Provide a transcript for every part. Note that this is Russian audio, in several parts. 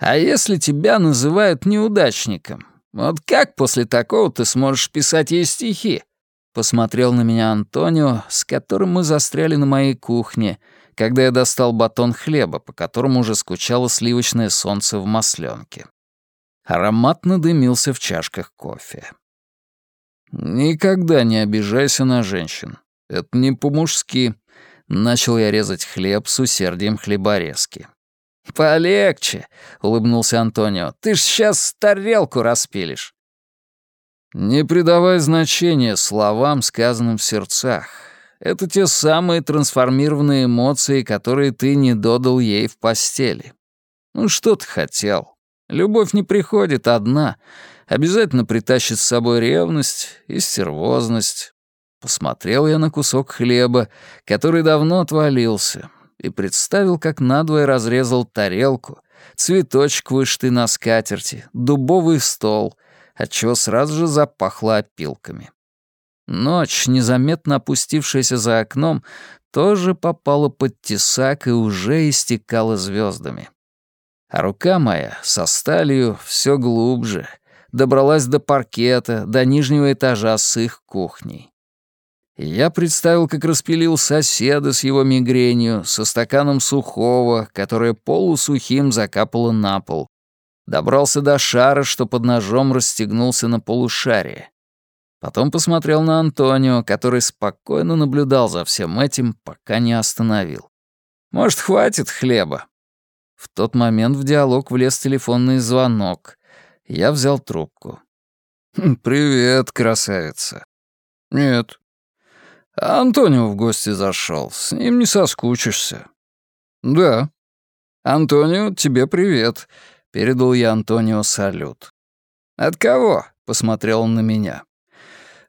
А если тебя называют неудачником, вот как после такого ты сможешь писать ей стихи? Посмотрел на меня Антонио, с которым мы застряли на моей кухне, когда я достал батон хлеба, по которому уже скучало сливочное солнце в масленке. Ароматно дымился в чашках кофе. «Никогда не обижайся на женщин. Это не по-мужски». Начал я резать хлеб с усердием хлеборезки. «Полегче», — улыбнулся Антонио. «Ты ж сейчас тарелку распилишь». Не придавай значения словам, сказанным в сердцах. Это те самые трансформированные эмоции, которые ты не додал ей в постели. Ну что ты хотел? Любовь не приходит одна. Обязательно притащит с собой ревность и стервозность. Посмотрел я на кусок хлеба, который давно отвалился, и представил, как надвое разрезал тарелку, цветочек вышитый на скатерти, дубовый стол, отчего сразу же запахло опилками. Ночь, незаметно опустившаяся за окном, тоже попала под тесак и уже истекала звездами. А рука моя со сталью все глубже, добралась до паркета, до нижнего этажа с их кухней. Я представил, как распилил соседа с его мигренью, со стаканом сухого, которое полусухим закапало на пол. Добрался до шара, что под ножом расстегнулся на полушарие. Потом посмотрел на Антонио, который спокойно наблюдал за всем этим, пока не остановил. «Может, хватит хлеба?» В тот момент в диалог влез телефонный звонок. Я взял трубку. «Хм, «Привет, красавица». «Нет, Антонио в гости зашел. С ним не соскучишься. Да. Антонио, тебе привет. Передал я Антонио салют. От кого? Посмотрел он на меня.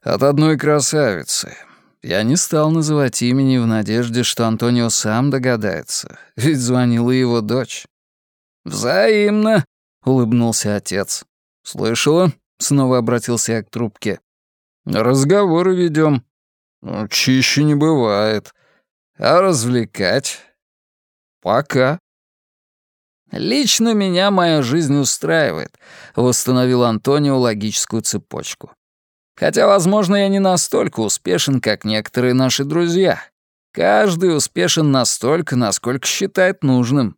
От одной красавицы. Я не стал называть имени в надежде, что Антонио сам догадается, ведь звонила его дочь. «Взаимно», — улыбнулся отец. «Слышала?» — снова обратился я к трубке. «Разговоры ведем. Ну, чище не бывает. А развлекать? Пока. Лично меня моя жизнь устраивает, восстановил Антонио логическую цепочку. Хотя, возможно, я не настолько успешен, как некоторые наши друзья. Каждый успешен настолько, насколько считает нужным.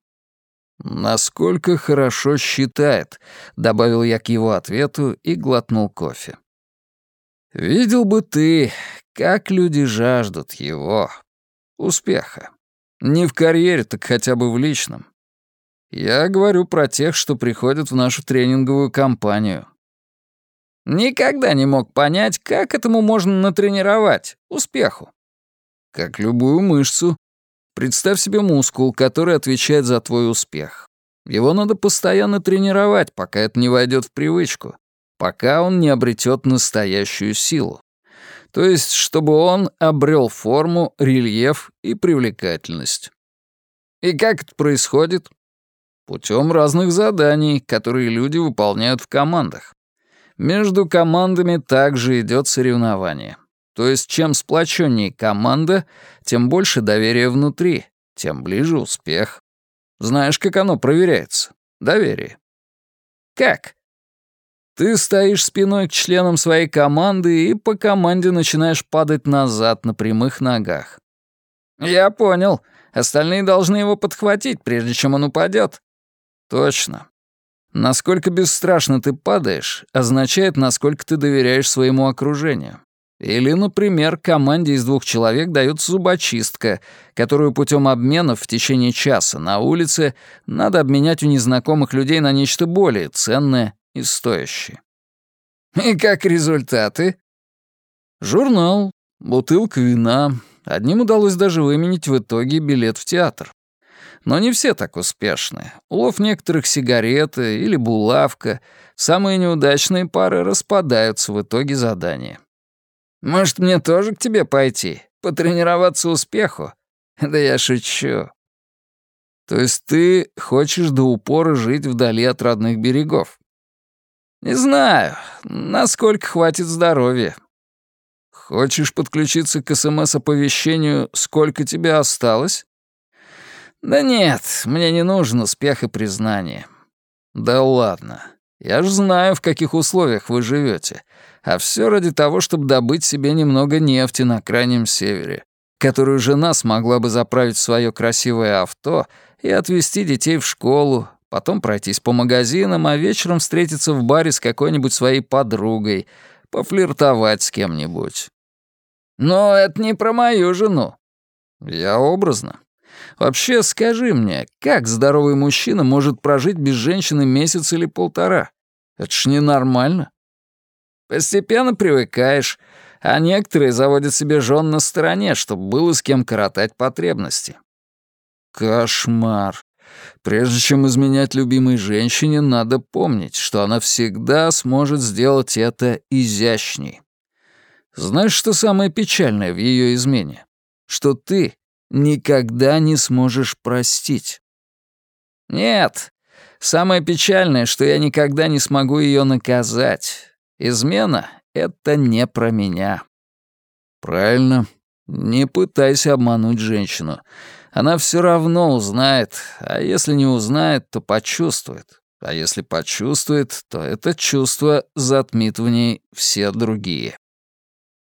«Насколько хорошо считает», — добавил я к его ответу и глотнул кофе. «Видел бы ты, как люди жаждут его. Успеха. Не в карьере, так хотя бы в личном. Я говорю про тех, что приходят в нашу тренинговую компанию. Никогда не мог понять, как этому можно натренировать, успеху. Как любую мышцу. Представь себе мускул, который отвечает за твой успех. Его надо постоянно тренировать, пока это не войдет в привычку, пока он не обретет настоящую силу. То есть, чтобы он обрел форму, рельеф и привлекательность. И как это происходит? Путем разных заданий, которые люди выполняют в командах. Между командами также идет соревнование. То есть, чем сплоченнее команда, тем больше доверия внутри, тем ближе успех. Знаешь, как оно проверяется? Доверие. Как? Ты стоишь спиной к членам своей команды и по команде начинаешь падать назад на прямых ногах. Я понял. Остальные должны его подхватить, прежде чем он упадет. Точно. Насколько бесстрашно ты падаешь, означает, насколько ты доверяешь своему окружению. Или, например, команде из двух человек дается зубочистка, которую путем обменов в течение часа на улице надо обменять у незнакомых людей на нечто более ценное и стоящие. И как результаты? Журнал, бутылка вина. Одним удалось даже выменить в итоге билет в театр. Но не все так успешны. Улов некоторых сигарет или булавка. Самые неудачные пары распадаются в итоге задания. Может, мне тоже к тебе пойти? Потренироваться успеху? Да я шучу. То есть ты хочешь до упора жить вдали от родных берегов? «Не знаю, насколько хватит здоровья». «Хочешь подключиться к СМС-оповещению, сколько тебе осталось?» «Да нет, мне не нужен успех и признание. Да ладно. Я ж знаю, в каких условиях вы живете. А все ради того, чтобы добыть себе немного нефти на крайнем севере, которую жена смогла бы заправить в свое красивое авто и отвезти детей в школу, потом пройтись по магазинам, а вечером встретиться в баре с какой-нибудь своей подругой, пофлиртовать с кем-нибудь. Но это не про мою жену. Я образно. Вообще, скажи мне, как здоровый мужчина может прожить без женщины месяц или полтора? Это ж ненормально. Постепенно привыкаешь, а некоторые заводят себе жен на стороне, чтобы было с кем коротать потребности. Кошмар. Прежде чем изменять любимой женщине, надо помнить, что она всегда сможет сделать это изящней. Знаешь, что самое печальное в ее измене? Что ты никогда не сможешь простить. Нет, самое печальное, что я никогда не смогу ее наказать. Измена — это не про меня. Правильно. Не пытайся обмануть женщину. Она все равно узнает, а если не узнает, то почувствует. А если почувствует, то это чувство затмит в ней все другие.